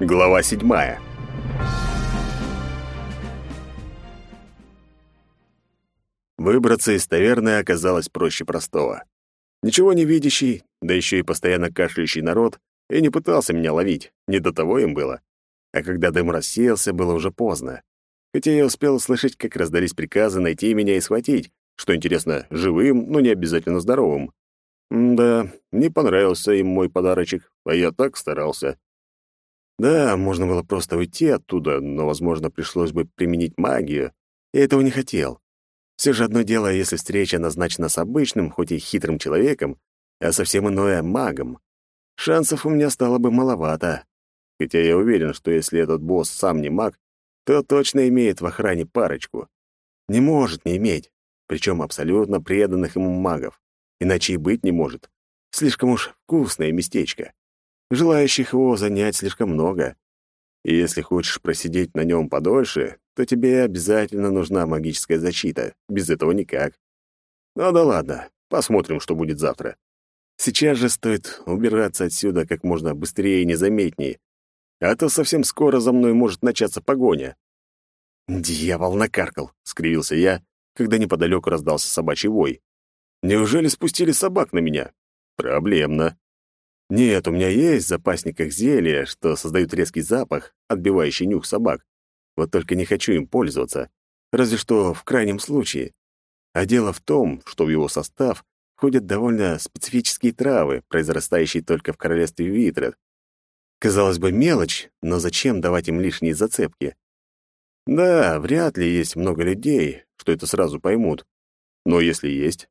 Глава седьмая. Выбраться из таверны оказалось проще простого. Ничего не видящий, да еще и постоянно кашляющий народ, и не пытался меня ловить, не до того им было. А когда дым рассеялся, было уже поздно. Хотя я успел услышать, как раздались приказы найти меня и схватить, что интересно, живым, но не обязательно здоровым. М да, не понравился им мой подарочек, а я так старался. Да, можно было просто уйти оттуда, но, возможно, пришлось бы применить магию. Я этого не хотел. Все же одно дело, если встреча назначена с обычным, хоть и хитрым человеком, а совсем иное — магом. Шансов у меня стало бы маловато. Хотя я уверен, что если этот босс сам не маг, то точно имеет в охране парочку. Не может не иметь, причем абсолютно преданных ему магов. Иначе и быть не может. Слишком уж вкусное местечко. Желающих его занять слишком много. И если хочешь просидеть на нем подольше, то тебе обязательно нужна магическая защита. Без этого никак. Ну да ладно, посмотрим, что будет завтра. Сейчас же стоит убираться отсюда как можно быстрее и незаметнее, а то совсем скоро за мной может начаться погоня. «Дьявол накаркал!» — скривился я, когда неподалеку раздался собачий вой. «Неужели спустили собак на меня? Проблемно. Нет, у меня есть в запасниках зелья, что создают резкий запах, отбивающий нюх собак. Вот только не хочу им пользоваться, разве что в крайнем случае. А дело в том, что в его состав входят довольно специфические травы, произрастающие только в королевстве Витред. Казалось бы, мелочь, но зачем давать им лишние зацепки? Да, вряд ли есть много людей, что это сразу поймут. Но если есть...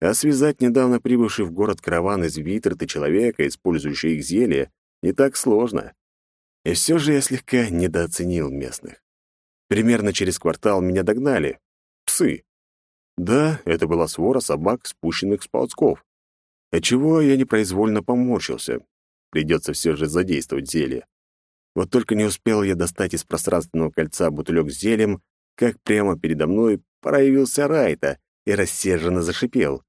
А связать недавно прибывший в город караван из Витред и человека, использующий их зелье, не так сложно. И все же я слегка недооценил местных. Примерно через квартал меня догнали. Псы. Да, это была свора собак, спущенных с ползков. Отчего я непроизвольно поморщился. Придется все же задействовать зелье. Вот только не успел я достать из пространственного кольца бутылек с зельем, как прямо передо мной проявился Райта и рассерженно зашипел.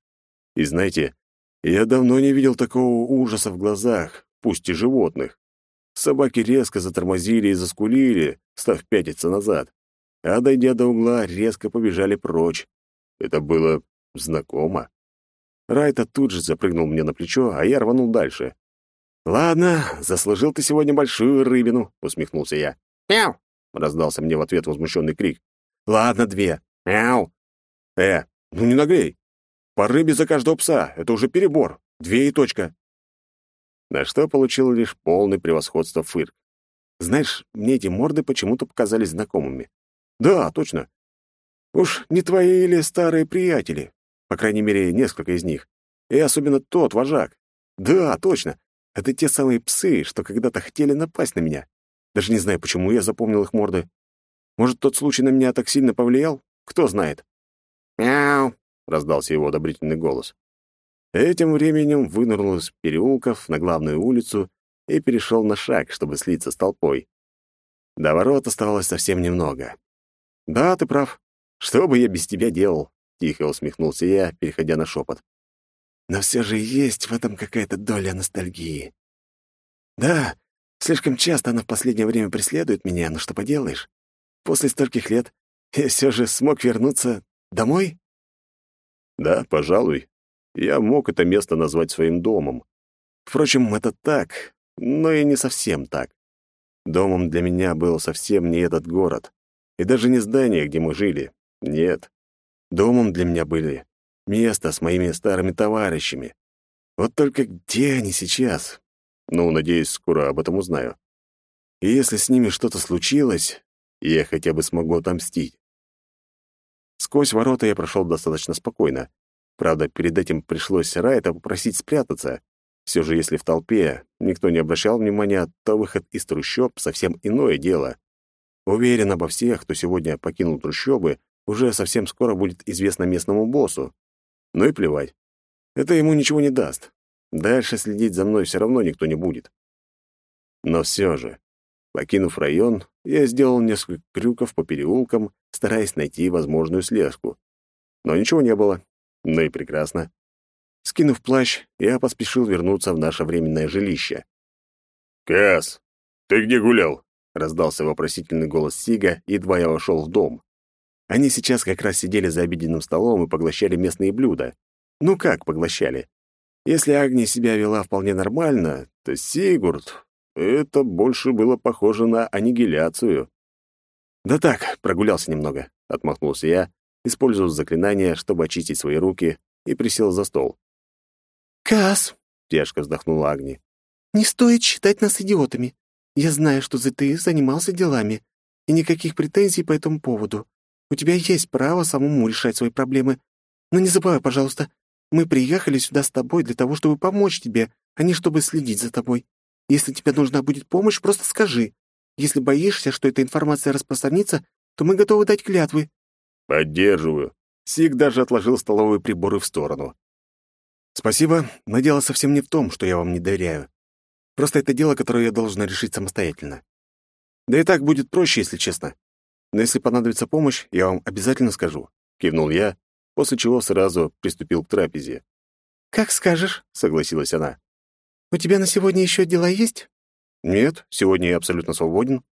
И знаете, я давно не видел такого ужаса в глазах, пусть и животных. Собаки резко затормозили и заскулили, став пятиться назад, а, дойдя до угла, резко побежали прочь. Это было знакомо. Райта тут же запрыгнул мне на плечо, а я рванул дальше. «Ладно, заслужил ты сегодня большую рыбину», — усмехнулся я. «Мяу!» — раздался мне в ответ возмущенный крик. «Ладно, две. Мяу!» «Э, ну не нагрей. По рыбе за каждого пса. Это уже перебор. Две и точка». На что получил лишь полный превосходство фырк. Знаешь, мне эти морды почему-то показались знакомыми. Да, точно. Уж не твои или старые приятели? По крайней мере, несколько из них. И особенно тот вожак. Да, точно. Это те самые псы, что когда-то хотели напасть на меня. Даже не знаю, почему я запомнил их морды. Может, тот случай на меня так сильно повлиял? Кто знает. «Мяу!» — раздался его одобрительный голос. Этим временем вынырнул из переулков на главную улицу и перешел на шаг, чтобы слиться с толпой. До ворот оставалось совсем немного. «Да, ты прав. Что бы я без тебя делал?» — тихо усмехнулся я, переходя на шепот. «Но все же есть в этом какая-то доля ностальгии. Да, слишком часто она в последнее время преследует меня, но что поделаешь? После стольких лет я все же смог вернуться домой?» «Да, пожалуй», я мог это место назвать своим домом. Впрочем, это так, но и не совсем так. Домом для меня был совсем не этот город, и даже не здание, где мы жили. Нет. Домом для меня были место с моими старыми товарищами. Вот только где они сейчас? Ну, надеюсь, скоро об этом узнаю. И если с ними что-то случилось, я хотя бы смогу отомстить. Сквозь ворота я прошел достаточно спокойно, Правда, перед этим пришлось Райта попросить спрятаться. Все же, если в толпе никто не обращал внимания, то выход из трущоб — совсем иное дело. Уверен, обо всех, кто сегодня покинул трущобы, уже совсем скоро будет известно местному боссу. Ну и плевать. Это ему ничего не даст. Дальше следить за мной все равно никто не будет. Но все же, покинув район, я сделал несколько крюков по переулкам, стараясь найти возможную слежку. Но ничего не было. Ну и прекрасно. Скинув плащ, я поспешил вернуться в наше временное жилище. «Кэс, «Ты где гулял?» — раздался вопросительный голос Сига, едва я вошел в дом. Они сейчас как раз сидели за обеденным столом и поглощали местные блюда. Ну как поглощали? Если Агния себя вела вполне нормально, то Сигурд... Это больше было похоже на аннигиляцию. «Да так, прогулялся немного», — отмахнулся я, использовав заклинание, чтобы очистить свои руки, и присел за стол. «Кас!» — тяжко вздохнула Агни. «Не стоит считать нас идиотами. Я знаю, что ты занимался делами, и никаких претензий по этому поводу. У тебя есть право самому решать свои проблемы. Но не забывай, пожалуйста, мы приехали сюда с тобой для того, чтобы помочь тебе, а не чтобы следить за тобой. Если тебе нужна будет помощь, просто скажи. Если боишься, что эта информация распространится, то мы готовы дать клятвы». «Поддерживаю». Сик даже отложил столовые приборы в сторону. «Спасибо, но дело совсем не в том, что я вам не доверяю. Просто это дело, которое я должен решить самостоятельно. Да и так будет проще, если честно. Но если понадобится помощь, я вам обязательно скажу», — кивнул я, после чего сразу приступил к трапезе. «Как скажешь», — согласилась она. «У тебя на сегодня еще дела есть?» «Нет, сегодня я абсолютно свободен».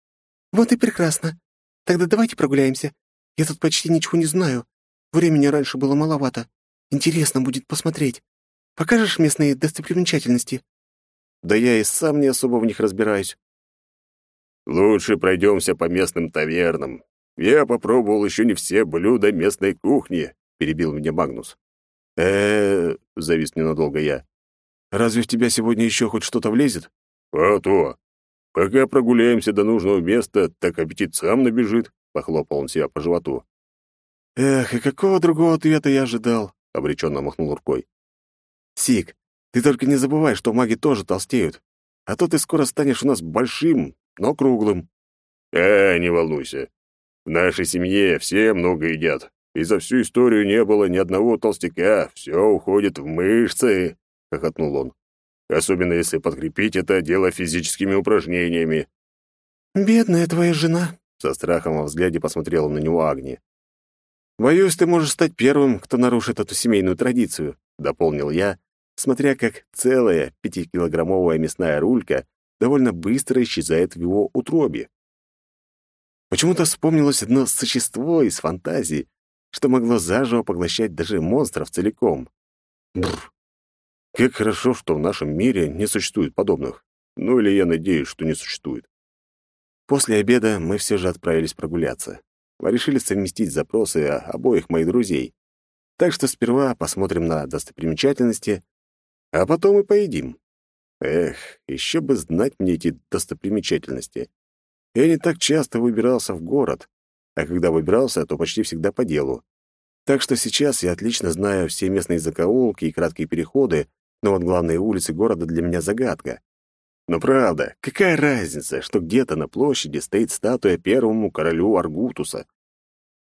«Вот и прекрасно. Тогда давайте прогуляемся. Я тут почти ничего не знаю. Времени раньше было маловато. Интересно будет посмотреть. Покажешь местные достопримечательности?» «Да я и сам не особо в них разбираюсь». «Лучше пройдемся по местным тавернам. Я попробовал еще не все блюда местной кухни», — перебил меня Магнус. э завис ненадолго я. «Разве в тебя сегодня еще хоть что-то влезет?» «А то. Пока прогуляемся до нужного места, так аппетит сам набежит», — похлопал он себя по животу. «Эх, и какого другого ответа я ожидал?» — обреченно махнул рукой. «Сик, ты только не забывай, что маги тоже толстеют, а то ты скоро станешь у нас большим, но круглым». «А, не волнуйся. В нашей семье все много едят, и за всю историю не было ни одного толстяка, все уходит в мышцы», — хохотнул он. «Особенно если подкрепить это дело физическими упражнениями». «Бедная твоя жена», — со страхом во взгляде посмотрела на него Агни. «Боюсь, ты можешь стать первым, кто нарушит эту семейную традицию», — дополнил я, смотря как целая пятикилограммовая мясная рулька довольно быстро исчезает в его утробе. Почему-то вспомнилось одно существо из фантазии, что могло заживо поглощать даже монстров целиком. Бррр. Как хорошо, что в нашем мире не существует подобных. Ну или я надеюсь, что не существует. После обеда мы все же отправились прогуляться. Мы решили совместить запросы обоих моих друзей. Так что сперва посмотрим на достопримечательности, а потом и поедим. Эх, еще бы знать мне эти достопримечательности. Я не так часто выбирался в город, а когда выбирался, то почти всегда по делу. Так что сейчас я отлично знаю все местные закоулки и краткие переходы, но вот главные улицы города для меня загадка. Но правда, какая разница, что где-то на площади стоит статуя первому королю Аргутуса?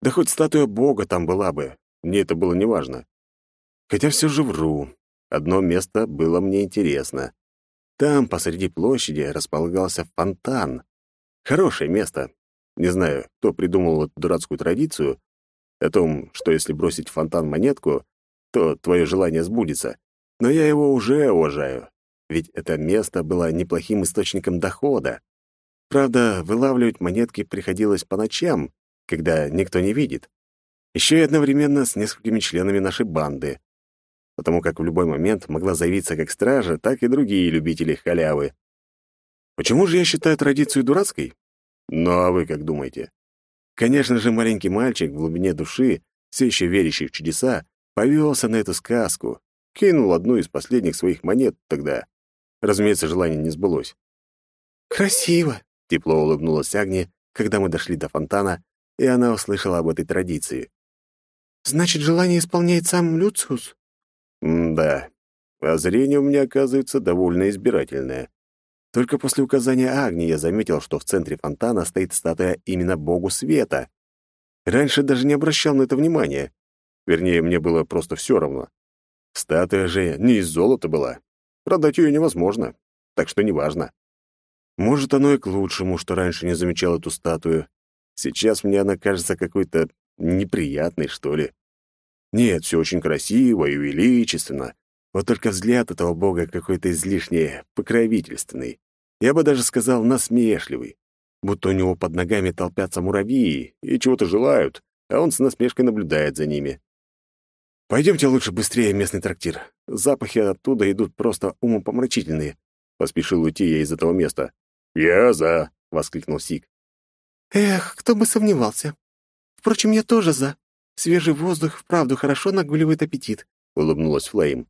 Да хоть статуя бога там была бы, мне это было неважно. Хотя все же вру. Одно место было мне интересно. Там, посреди площади, располагался фонтан. Хорошее место, не знаю, кто придумал эту дурацкую традицию о том, что если бросить в фонтан монетку, то твое желание сбудется. Но я его уже уважаю, ведь это место было неплохим источником дохода. Правда, вылавливать монетки приходилось по ночам, когда никто не видит. Еще и одновременно с несколькими членами нашей банды, потому как в любой момент могла заявиться как стража, так и другие любители халявы. Почему же я считаю традицию дурацкой? Ну а вы как думаете? Конечно же, маленький мальчик в глубине души, все еще верящий в чудеса, повелся на эту сказку, кинул одну из последних своих монет тогда. Разумеется, желание не сбылось. «Красиво!» — тепло улыбнулась Агния, когда мы дошли до фонтана, и она услышала об этой традиции. «Значит, желание исполняет сам Люциус?» «Да. А зрение у меня, оказывается, довольно избирательное. Только после указания Агни я заметил, что в центре фонтана стоит статуя именно богу света. Раньше даже не обращал на это внимания. Вернее, мне было просто все равно. Статуя же не из золота была. Продать ее невозможно, так что неважно. Может, оно и к лучшему, что раньше не замечал эту статую. Сейчас мне она кажется какой-то неприятной, что ли. Нет, все очень красиво и величественно. Вот только взгляд этого бога какой-то излишне покровительственный. Я бы даже сказал насмешливый, будто у него под ногами толпятся муравьи и чего-то желают, а он с насмешкой наблюдает за ними. «Пойдемте лучше быстрее в местный трактир. Запахи оттуда идут просто умопомрачительные», — поспешил уйти я из этого места. «Я за», — воскликнул Сик. «Эх, кто бы сомневался. Впрочем, я тоже за. Свежий воздух вправду хорошо нагуливает аппетит», — улыбнулась Флейм.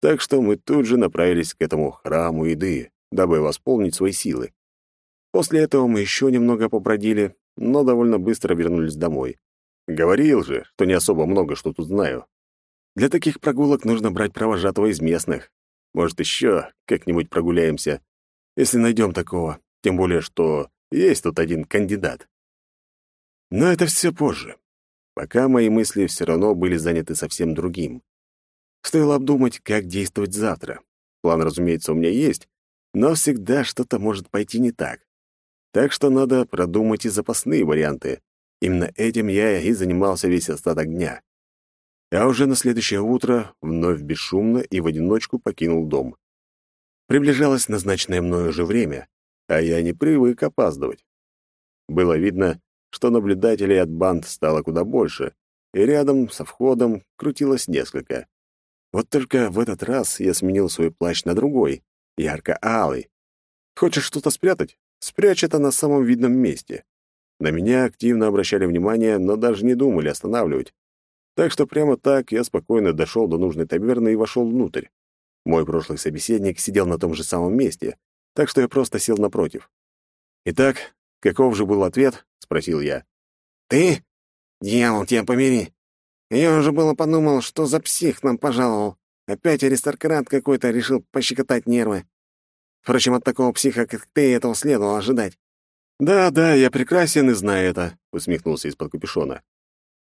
Так что мы тут же направились к этому храму еды, дабы восполнить свои силы. После этого мы еще немного побродили, но довольно быстро вернулись домой. Говорил же, что не особо много что тут знаю. Для таких прогулок нужно брать провожатого из местных. Может, еще как-нибудь прогуляемся, если найдем такого. Тем более, что есть тут один кандидат. Но это все позже. Пока мои мысли все равно были заняты совсем другим. Стоило обдумать, как действовать завтра. План, разумеется, у меня есть, но всегда что-то может пойти не так. Так что надо продумать и запасные варианты. Именно этим я и занимался весь остаток дня. А уже на следующее утро вновь бесшумно и в одиночку покинул дом. Приближалось назначенное мною же время, а я не привык опаздывать. Было видно, что наблюдателей от банд стало куда больше, и рядом со входом крутилось несколько. Вот только в этот раз я сменил свой плащ на другой, ярко-алый. Хочешь что-то спрятать? Спрячь это на самом видном месте. На меня активно обращали внимание, но даже не думали останавливать. Так что прямо так я спокойно дошел до нужной таверны и вошел внутрь. Мой прошлый собеседник сидел на том же самом месте, так что я просто сел напротив. «Итак, каков же был ответ?» — спросил я. «Ты? Дьявол, тебя помири. Я уже было подумал, что за псих нам пожаловал. Опять аристократ какой-то решил пощекотать нервы. Впрочем, от такого психа, как ты, этого следовало ожидать. «Да, да, я прекрасен и знаю это», — усмехнулся из-под капюшона.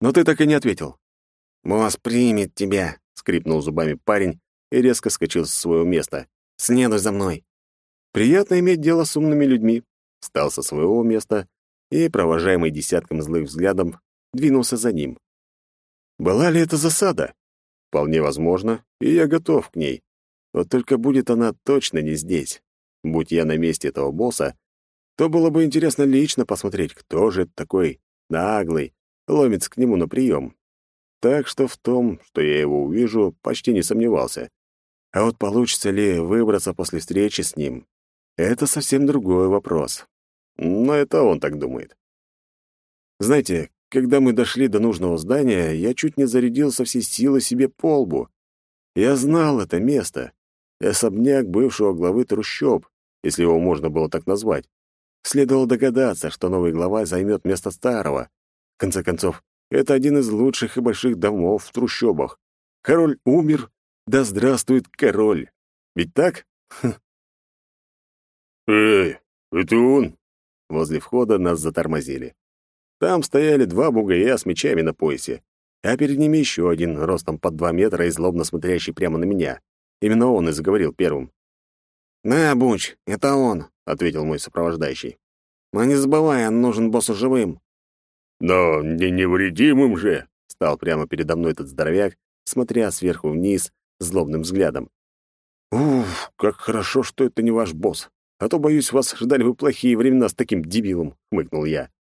«Но ты так и не ответил». «Босс примет тебя», — скрипнул зубами парень и резко скочил с своего места. «Следуй за мной». «Приятно иметь дело с умными людьми», — встал со своего места и, провожаемый десятком злых взглядом, двинулся за ним. Была ли это засада? Вполне возможно, и я готов к ней. Вот только будет она точно не здесь. Будь я на месте этого босса, то было бы интересно лично посмотреть, кто же такой наглый, ломится к нему на прием. Так что в том, что я его увижу, почти не сомневался. А вот получится ли выбраться после встречи с ним, это совсем другой вопрос. Но это он так думает. Знаете, когда мы дошли до нужного здания, я чуть не зарядил со всей силы себе по лбу. Я знал это место. Особняк бывшего главы трущоб, если его можно было так назвать. Следовало догадаться, что новый глава займет место старого. В конце концов, это один из лучших и больших домов в трущобах. Король умер, да здравствует король. Ведь так? «Эй, это он?» Возле входа нас затормозили. Там стояли два бугая с мечами на поясе, а перед ними еще один, ростом под два метра и злобно смотрящий прямо на меня. Именно он и заговорил первым. «Да, Буч, это он», — ответил мой сопровождающий. «Но не забывай, он нужен боссу живым». «Но не невредимым же!» — стал прямо передо мной этот здоровяк, смотря сверху вниз злобным взглядом. «Уф, как хорошо, что это не ваш босс. А то, боюсь, вас ждали бы плохие времена с таким дебилом», — хмыкнул я.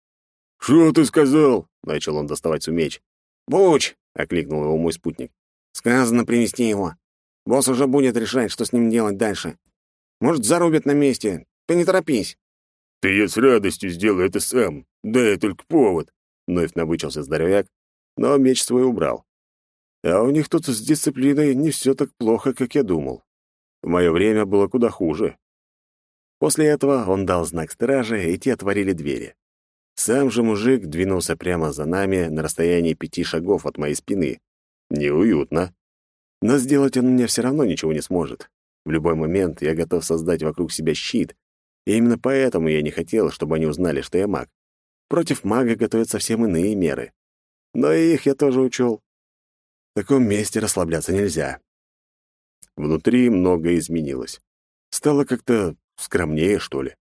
«Что ты сказал?» — начал он доставать свой меч. «Буч!» — окликнул его мой спутник. «Сказано привести его. Босс уже будет решать, что с ним делать дальше. Может, зарубят на месте. Ты не торопись». «Ты я с радостью сделаю это сам. Дай только повод», — вновь набычился здоровяк, но меч свой убрал. А у них тут с дисциплиной не все так плохо, как я думал. В мое время было куда хуже. После этого он дал знак стражи, и те отворили двери. Сам же мужик двинулся прямо за нами на расстоянии пяти шагов от моей спины. Неуютно. Но сделать он мне все равно ничего не сможет. В любой момент я готов создать вокруг себя щит, и именно поэтому я не хотел, чтобы они узнали, что я маг. Против мага готовят совсем иные меры. Но и их я тоже учел. В таком месте расслабляться нельзя. Внутри многое изменилось. Стало как-то скромнее, что ли.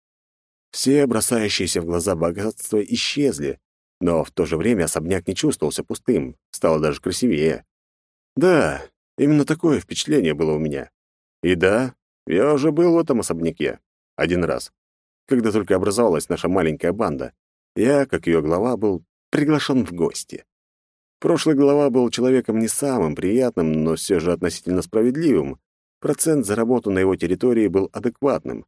Все бросающиеся в глаза богатства исчезли, но в то же время особняк не чувствовался пустым, стало даже красивее. Да, именно такое впечатление было у меня. И да, я уже был в этом особняке. Один раз. Когда только образовалась наша маленькая банда, я, как ее глава, был приглашен в гости. Прошлый глава был человеком не самым приятным, но все же относительно справедливым. Процент за работу на его территории был адекватным.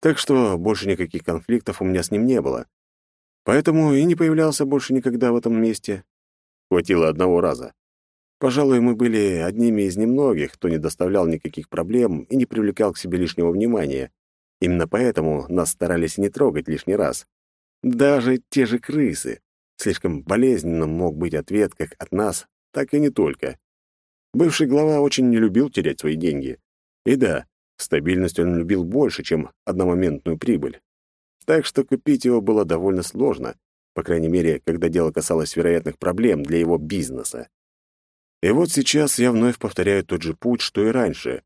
Так что больше никаких конфликтов у меня с ним не было. Поэтому и не появлялся больше никогда в этом месте. Хватило одного раза. Пожалуй, мы были одними из немногих, кто не доставлял никаких проблем и не привлекал к себе лишнего внимания. Именно поэтому нас старались не трогать лишний раз. Даже те же крысы. Слишком болезненным мог быть ответ как от нас, так и не только. Бывший глава очень не любил терять свои деньги. И да, стабильность он любил больше, чем одномоментную прибыль. Так что купить его было довольно сложно, по крайней мере, когда дело касалось вероятных проблем для его бизнеса. И вот сейчас я вновь повторяю тот же путь, что и раньше.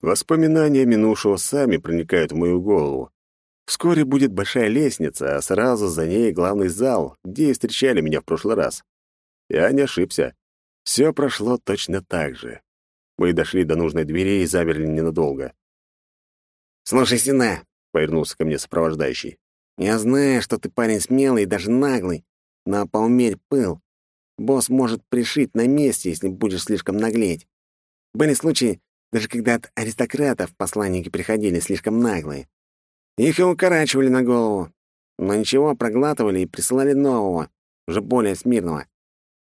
Воспоминания минувшего сами проникают в мою голову. Вскоре будет большая лестница, а сразу за ней главный зал, где и встречали меня в прошлый раз. Я не ошибся. Все прошло точно так же. Мы дошли до нужной двери и замерли ненадолго. «Слушай, Сина», — повернулся ко мне сопровождающий, «я знаю, что ты парень смелый и даже наглый, но поумерь пыл. Босс может пришить на месте, если будешь слишком наглеть. Были случаи, даже когда от аристократов посланники приходили слишком наглые. Их и укорачивали на голову. Но ничего, проглатывали и присылали нового, уже более смирного.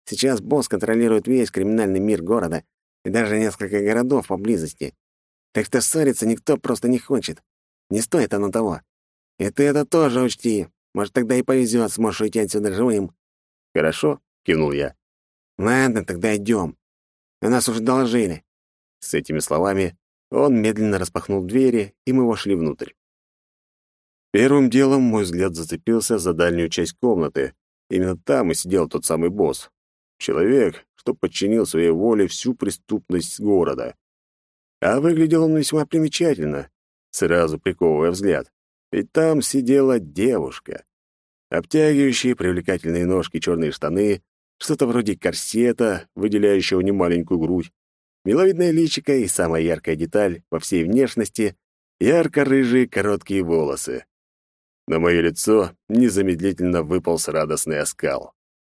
Сейчас босс контролирует весь криминальный мир города и даже несколько городов поблизости. Так что ссориться никто просто не хочет. Не стоит оно того. И ты это тоже учти. Может, тогда и повезет, сможешь уйти отсюда живым. Хорошо, кивнул я. Ладно, тогда идем. На нас уже доложили. С этими словами он медленно распахнул двери, и мы вошли внутрь. Первым делом мой взгляд зацепился за дальнюю часть комнаты. Именно там и сидел тот самый босс. Человек, что подчинил своей воле всю преступность города. А выглядел он весьма примечательно, сразу приковывая взгляд. Ведь там сидела девушка. Обтягивающие привлекательные ножки черные штаны, что-то вроде корсета, выделяющего немаленькую грудь, миловидное личико и самая яркая деталь во всей внешности — ярко-рыжие короткие волосы. На мое лицо незамедлительно выполз радостный оскал.